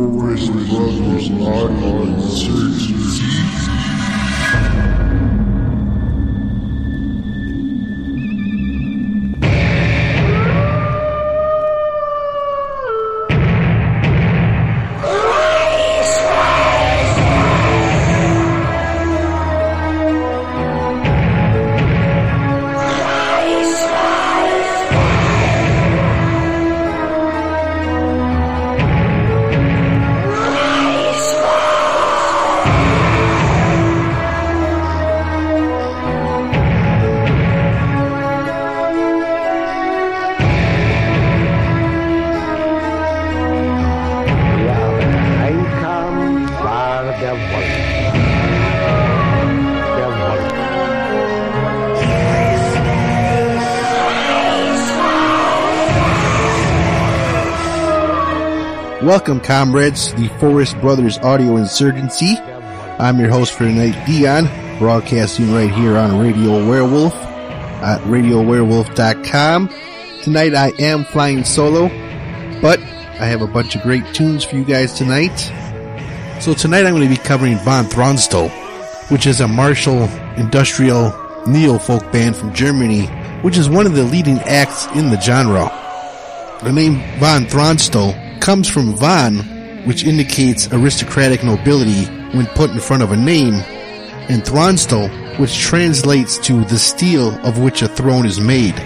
Forest Brothers Audio Insurgency. Der Welcome, comrades, the Forest Brothers Audio Insurgency. I'm your host for tonight, Dion, broadcasting right here on Radio Wehrwolf at radiowehrwolf.com. Tonight I am flying solo, but I have a bunch of great tunes for you guys tonight. So tonight I'm going to be covering Von Thronstahl, which is a martial industrial neo-folk band from Germany, which is one of the leading acts in the genre. The name von Thronstahl comes from Van, which indicates aristocratic nobility when put in front of a name, and Thronstahl, which translates to the steel of which a throne is made.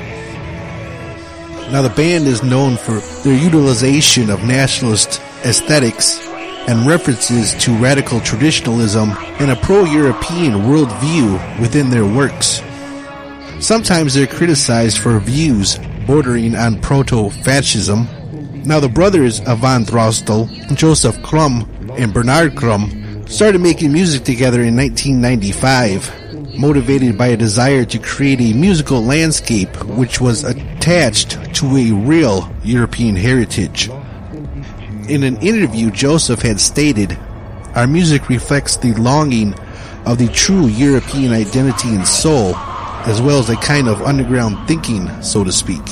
Now the band is known for their utilization of nationalist aesthetics and references to radical traditionalism and a pro-European worldview within their works. Sometimes they're criticized for views bordering on proto-fascism. Now the brothers of von Thronstahl, Joseph Krum and Bernard Krum, started making music together in 1995, motivated by a desire to create a musical landscape which was attached to a real European heritage. In an interview, Joseph had stated, Our music reflects the longing of the true European identity and soul, as well as a kind of underground thinking, so to speak.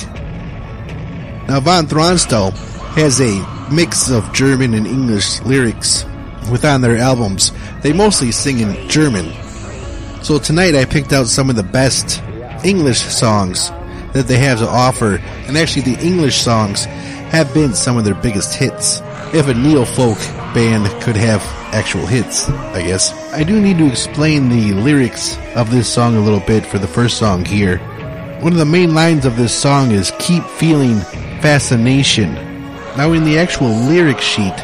Now, Von Thronstahl has a mix of German and English lyrics within their albums. They mostly sing in German. So tonight I picked out some of the best English songs that they have to offer, and actually the English songs have been some of their biggest hits. If a neo-folk band could have actual hits, I guess. I do need to explain the lyrics of this song a little bit for the first song here. One of the main lines of this song is keep feeling fascination. Now in the actual lyric sheet,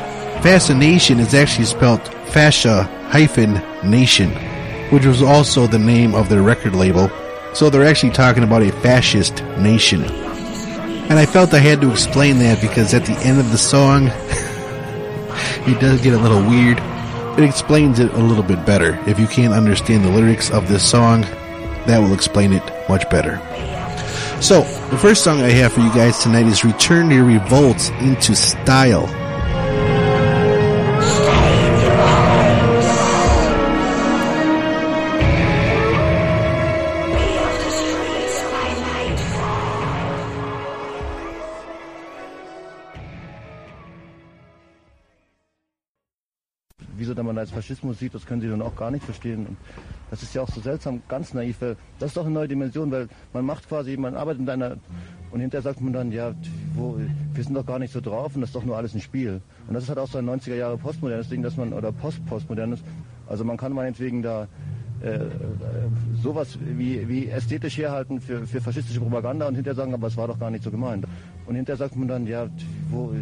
fascination is actually spelled fascia hyphen nation, which was also the name of their record label. So they're actually talking about a fascist nation. And I felt I had to explain that because at the end of the song, it does get a little weird. It explains it a little bit better. If you can't understand the lyrics of this song, that will explain it much better. So, the first song I have for you guys tonight is Return Your Revolts into Style. Als Faschismus sieht, das können sie dann auch gar nicht verstehen. Und das ist ja auch so seltsam, ganz naiv. weil Das ist doch eine neue Dimension, weil man macht quasi, man arbeitet in einer und hinterher sagt man dann, ja, wo, wir sind doch gar nicht so drauf und das ist doch nur alles ein Spiel. Und das ist halt auch so ein 90er Jahre postmodernes Ding, dass man, oder post-postmodernes, also man kann meinetwegen da äh, äh, sowas wie, wie ästhetisch herhalten für, für faschistische Propaganda und hinterher sagen, aber es war doch gar nicht so gemeint. Und hinterher sagt man dann, ja, wo,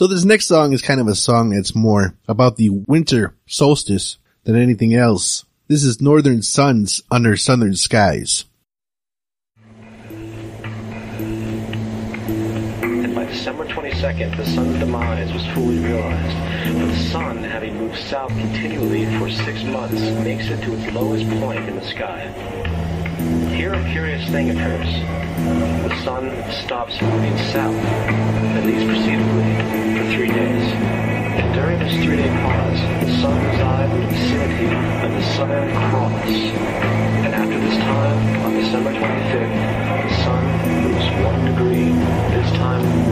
So this next song is kind of a song that's more about the winter solstice than anything else. This is Northern Suns Under Southern Skies. And by December 22nd, the sun's demise was fully realized. But the sun, having moved south continually for six months, makes it to its lowest point in the sky. Here a curious thing occurs. The sun stops moving south, at least perceivably, three days. And during this three-day pause, the sun resides in the vicinity of the Southern Cross. And after this time, on December 25th, the sun moves one degree, this time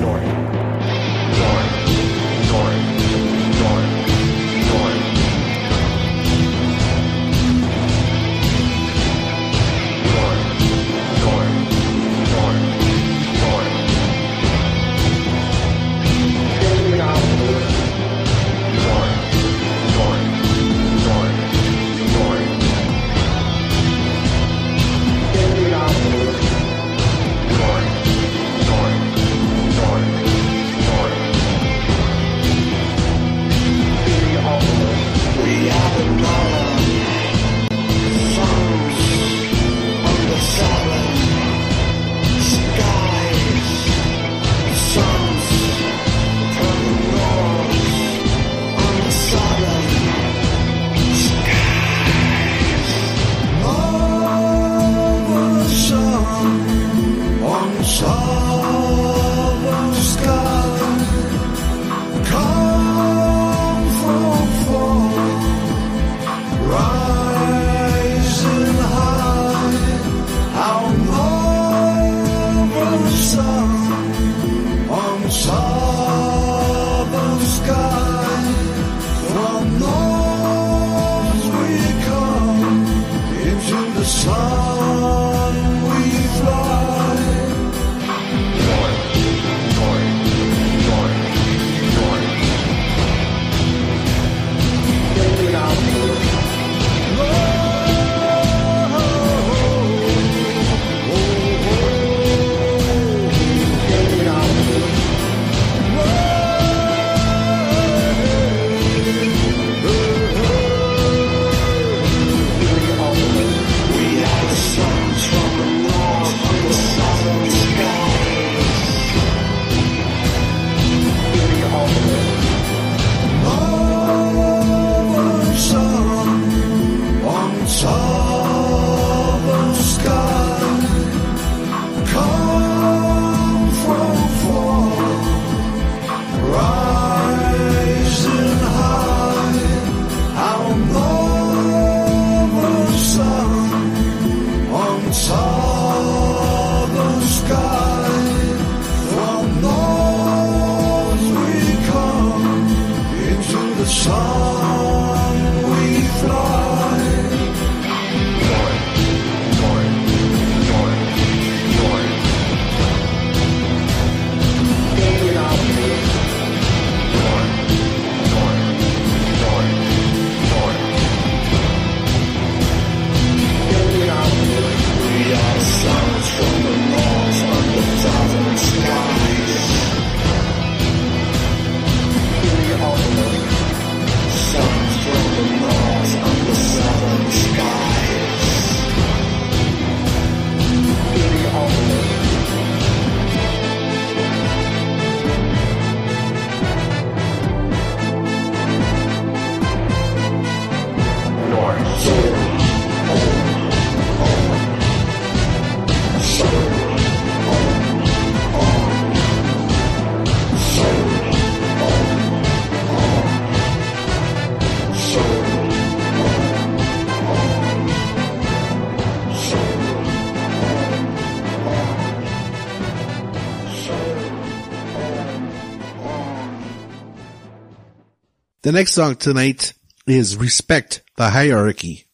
The next song tonight is Respect the Hierarchy.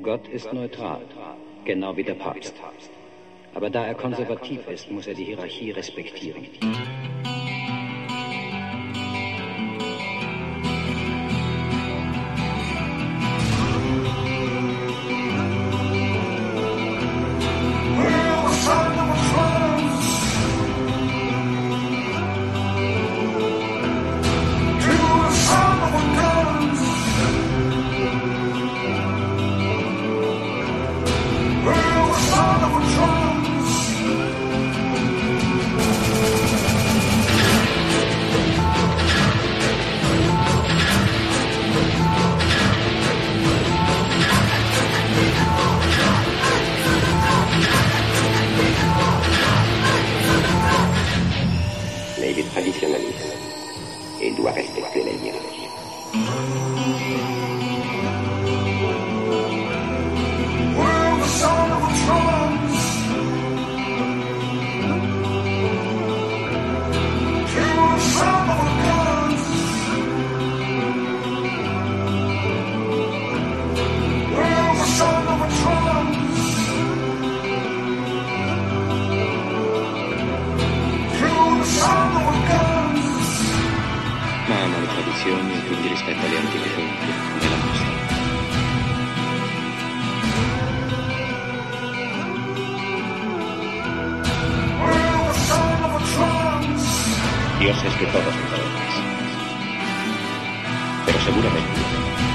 Gott ist neutral, genau wie der Papst. Aber da er konservativ ist, muss er die Hierarchie respektieren. pero seguramente.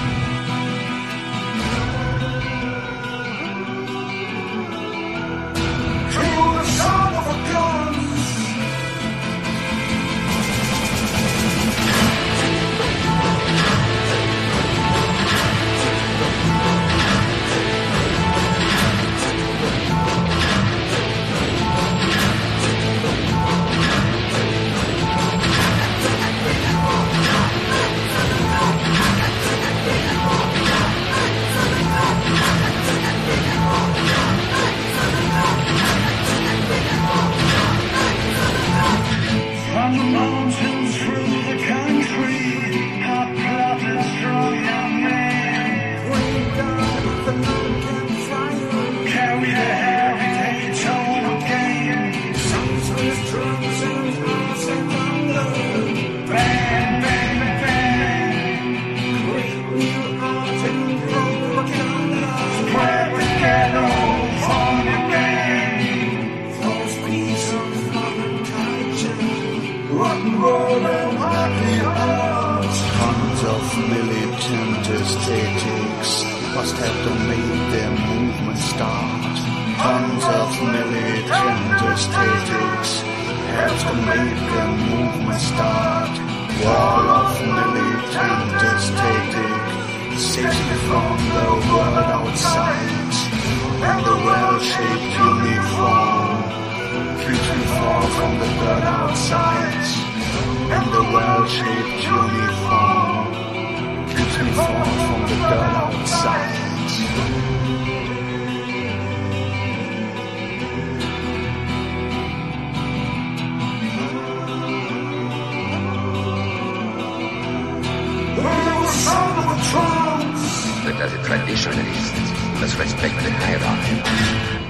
Let's respect the hierarchy.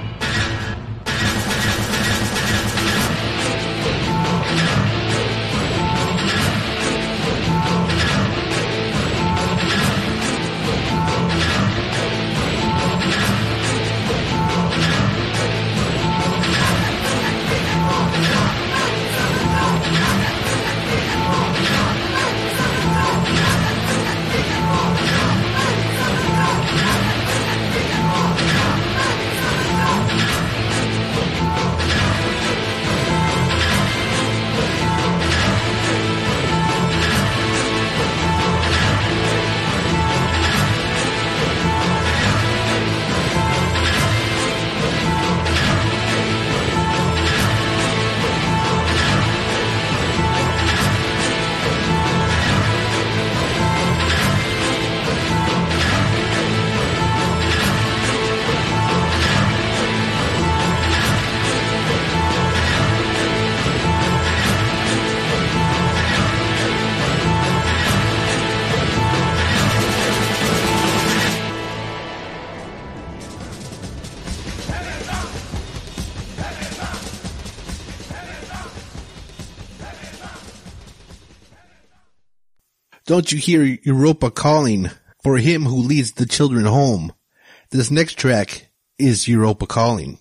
Don't you hear Europa calling for him who leads the children home? This next track is Europa calling.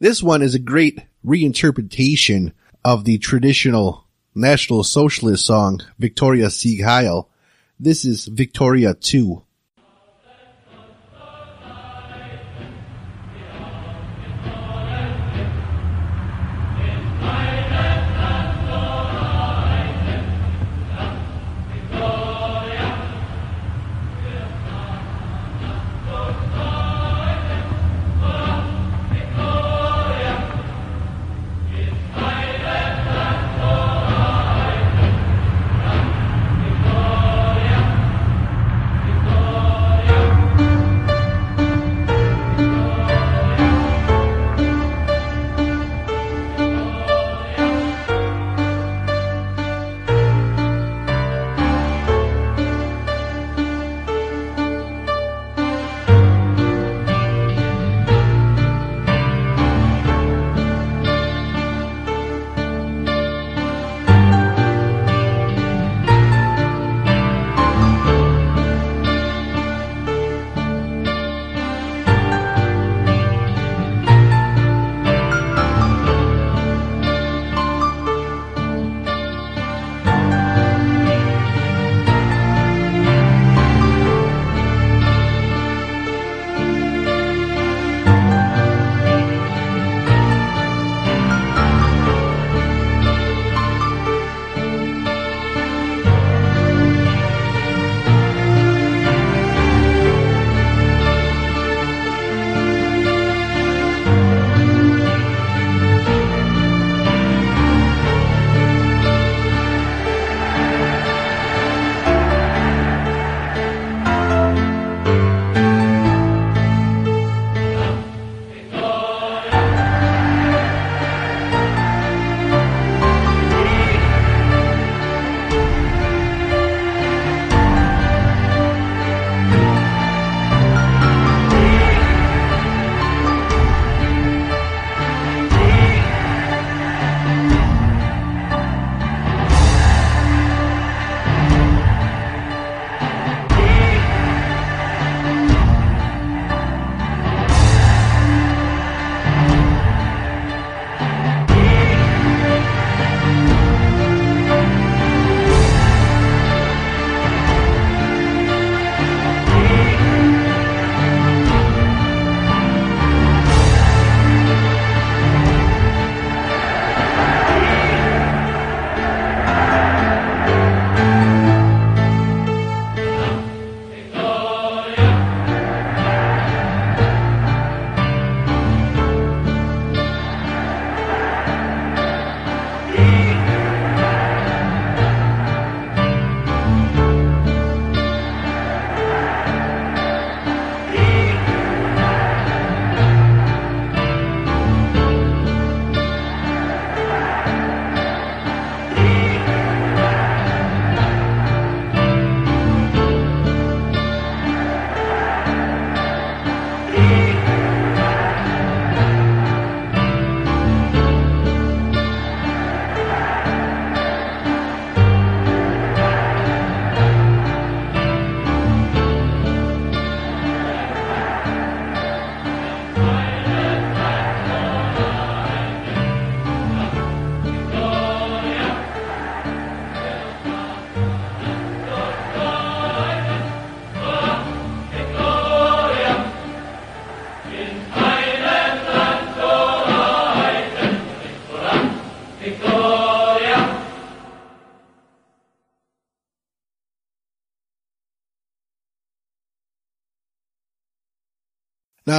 This one is a great reinterpretation of the traditional National Socialist song, Victoria Sieg Heil. This is Victoria 2.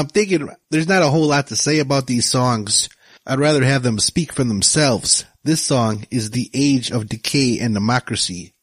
I'm thinking there's not a whole lot to say about these songs. I'd rather have them speak for themselves. This song is the age of decay and democracy.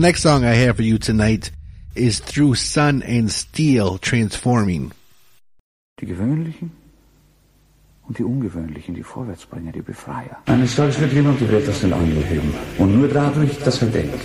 Next song I have for you tonight is Through Sun and Steel Transforming. Die Gewöhnlichen und die Ungewöhnlichen, die Vorwärtsbringer, die Befreier. Eines Tages wird jemand die Welt aus den Angeln heben. Und nur dadurch, dass er denkt.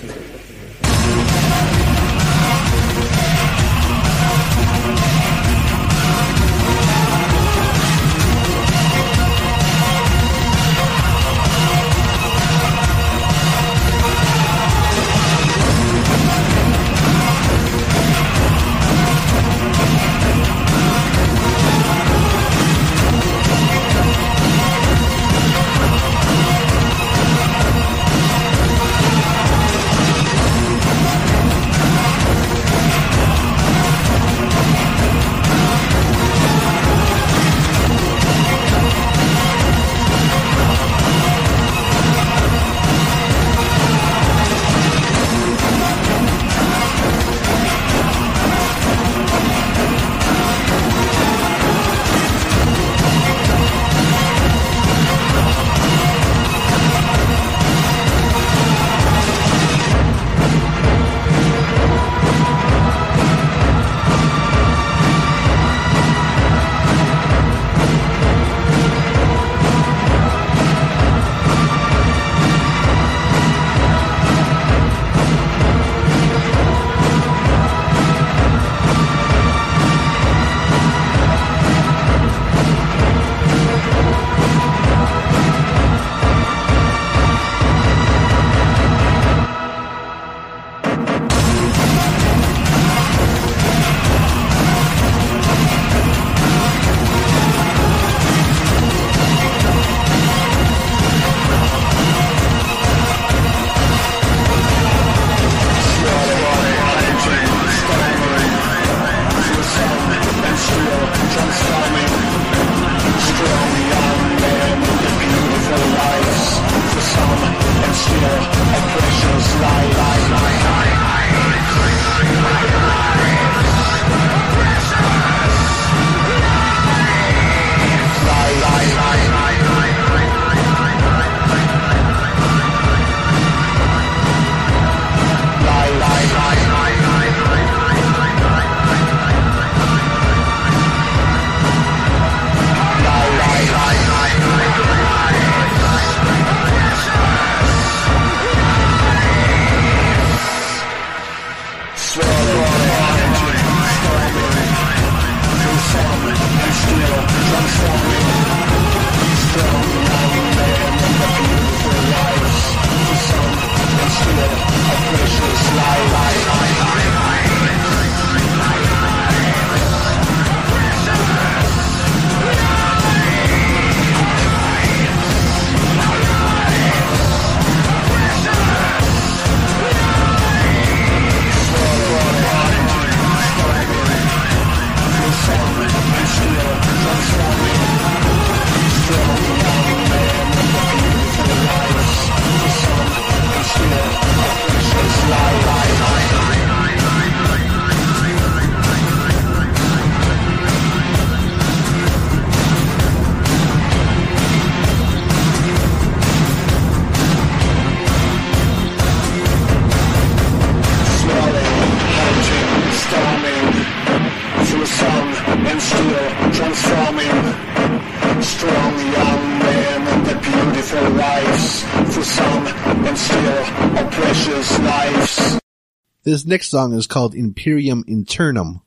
This next song is called Imperium Internum.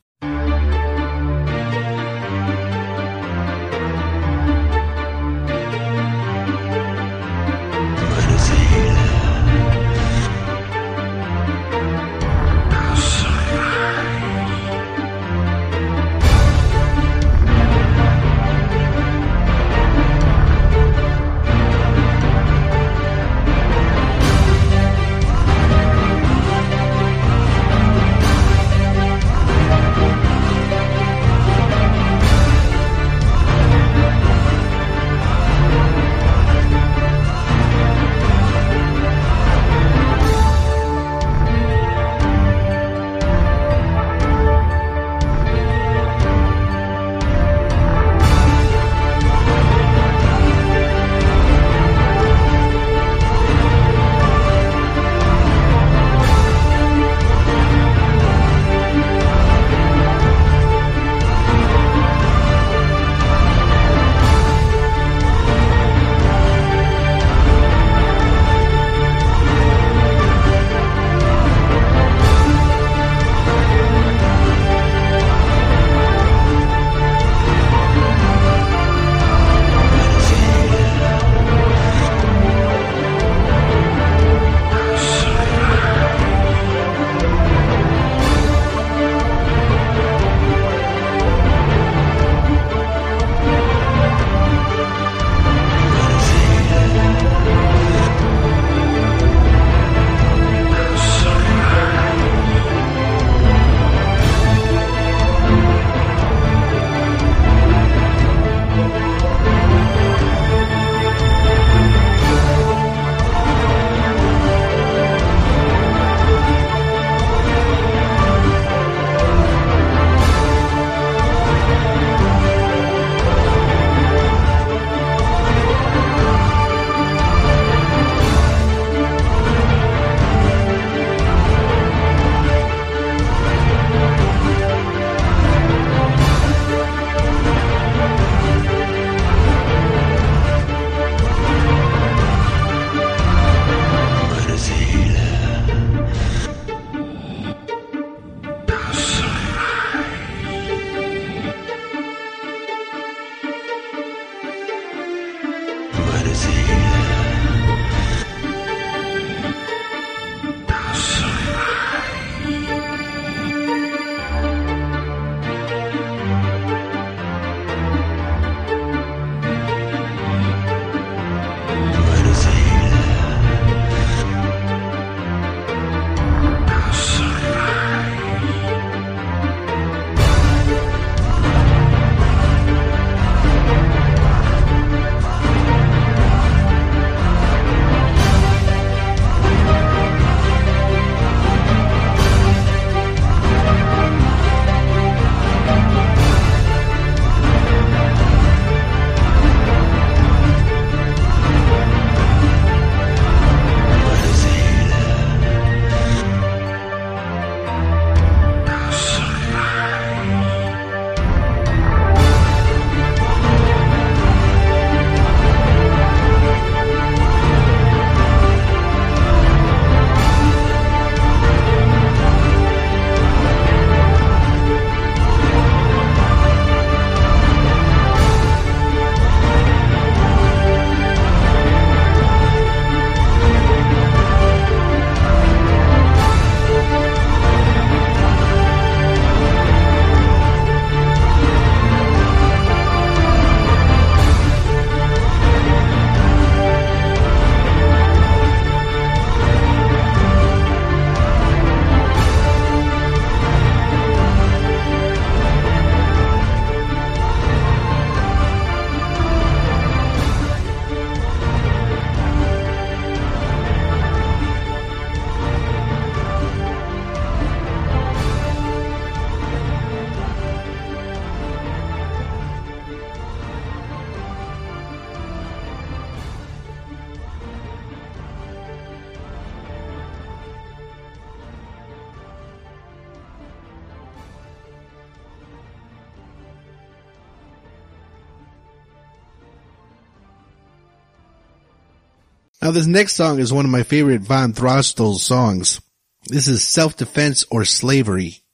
This next song is one of my favorite Von Thronstahl's songs. This is Self-Defense or Slavery.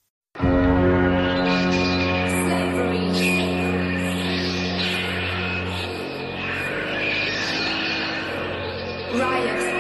Riot.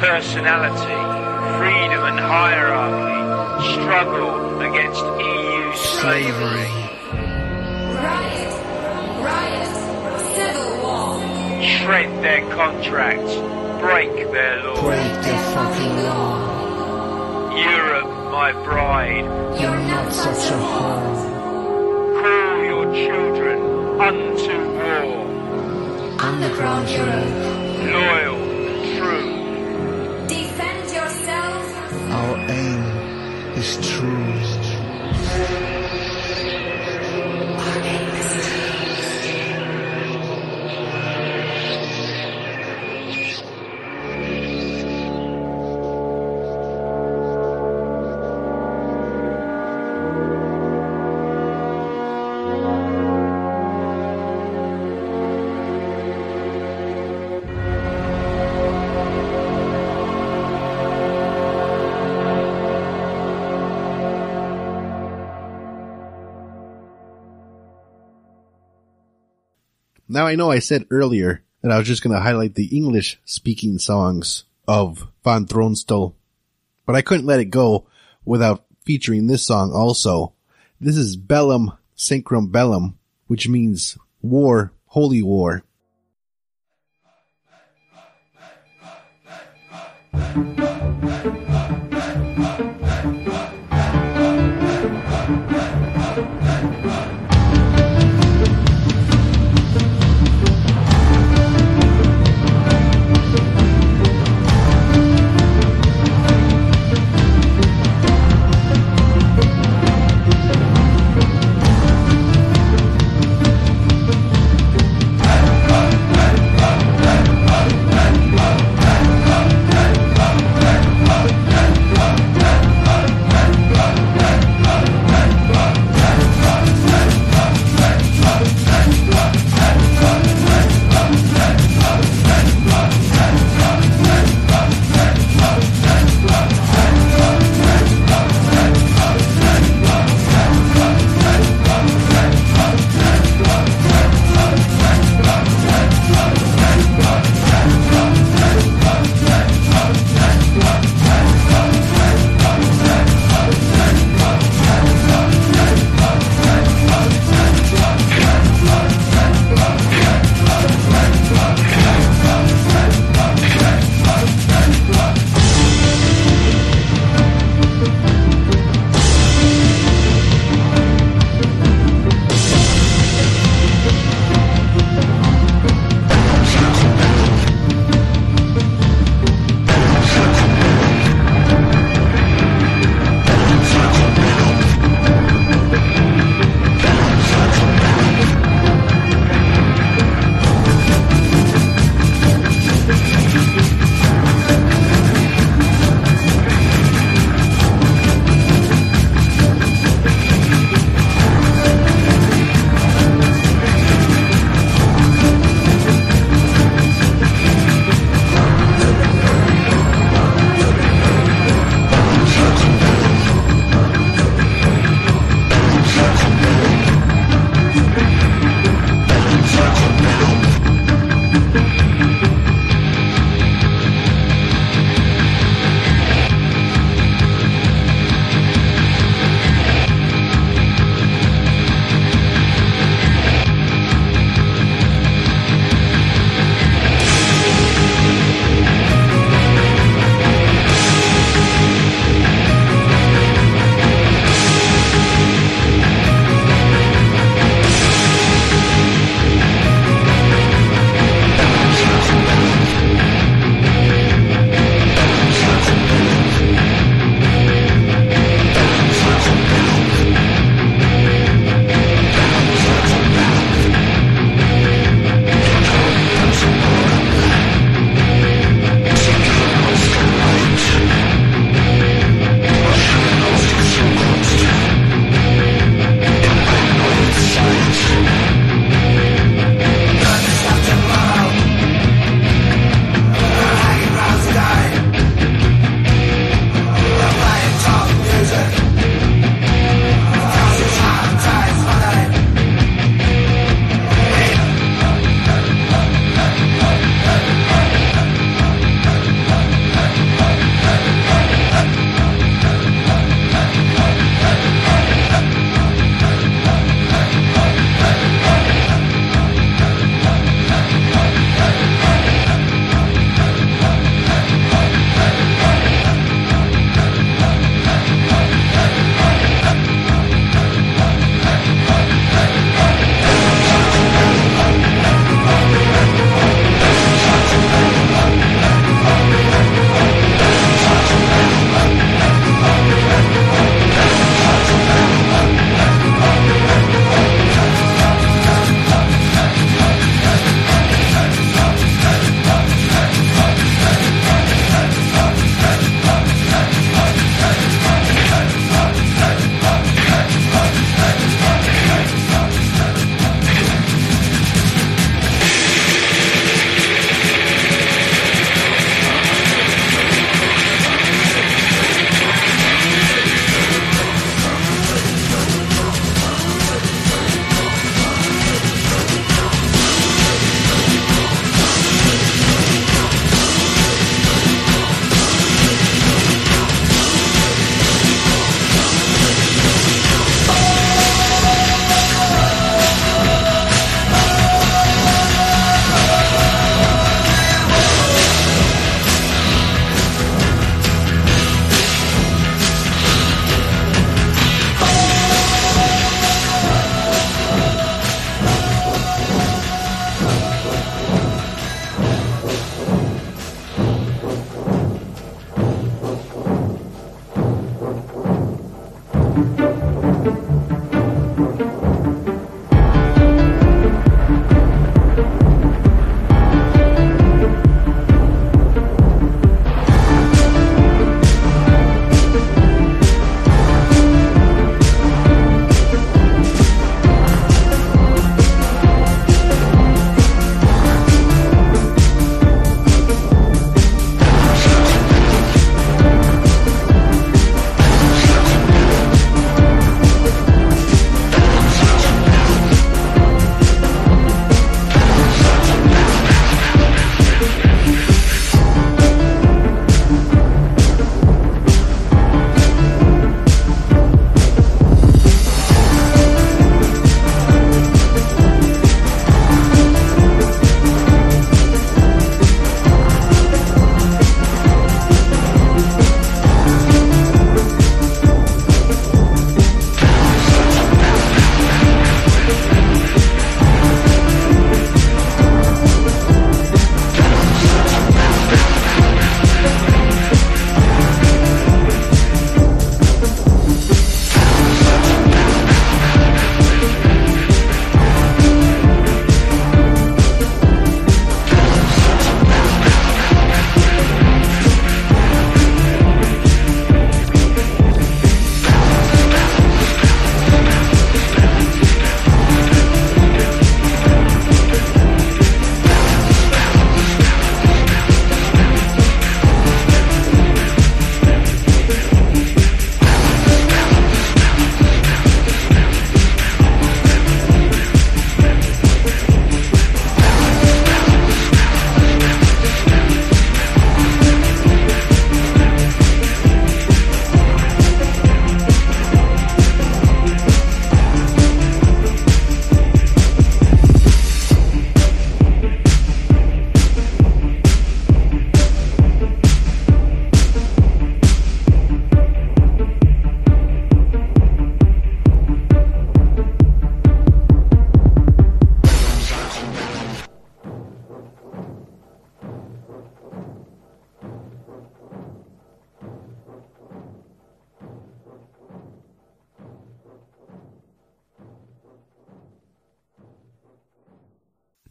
Personality, freedom and hierarchy, struggle against EU slavery. Riot. Riot. Civil war. Shred their contracts, break their law. Break their fucking law. Europe, my bride, You're not such a whore. call your children unto war. Underground Europe. Loyal is true. Now I know I said earlier that I was just going to highlight the English speaking songs of Von Thronstahl, but I couldn't let it go without featuring this song also. This is Bellum Sacrum Bellum, which means war, holy war.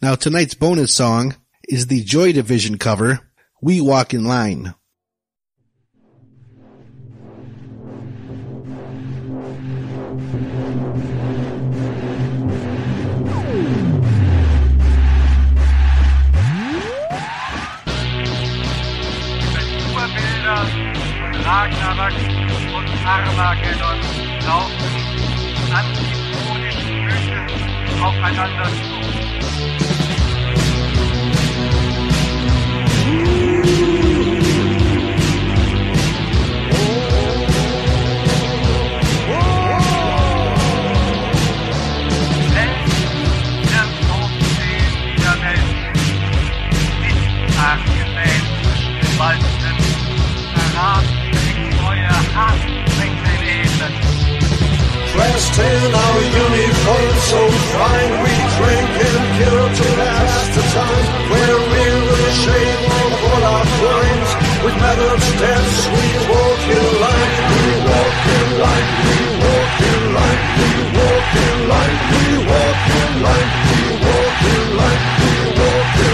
Now tonight's bonus song is the Joy Division cover, We Walk in Line. aufeinander zu. Dressed in our uniforms so fine, we drink and kill to pass the time. Where we will shave off all our crimes. With metal steps we walk in line, we walk in line, we walk in line, we walk in line, we walk in line, we walk in line, we walk in line.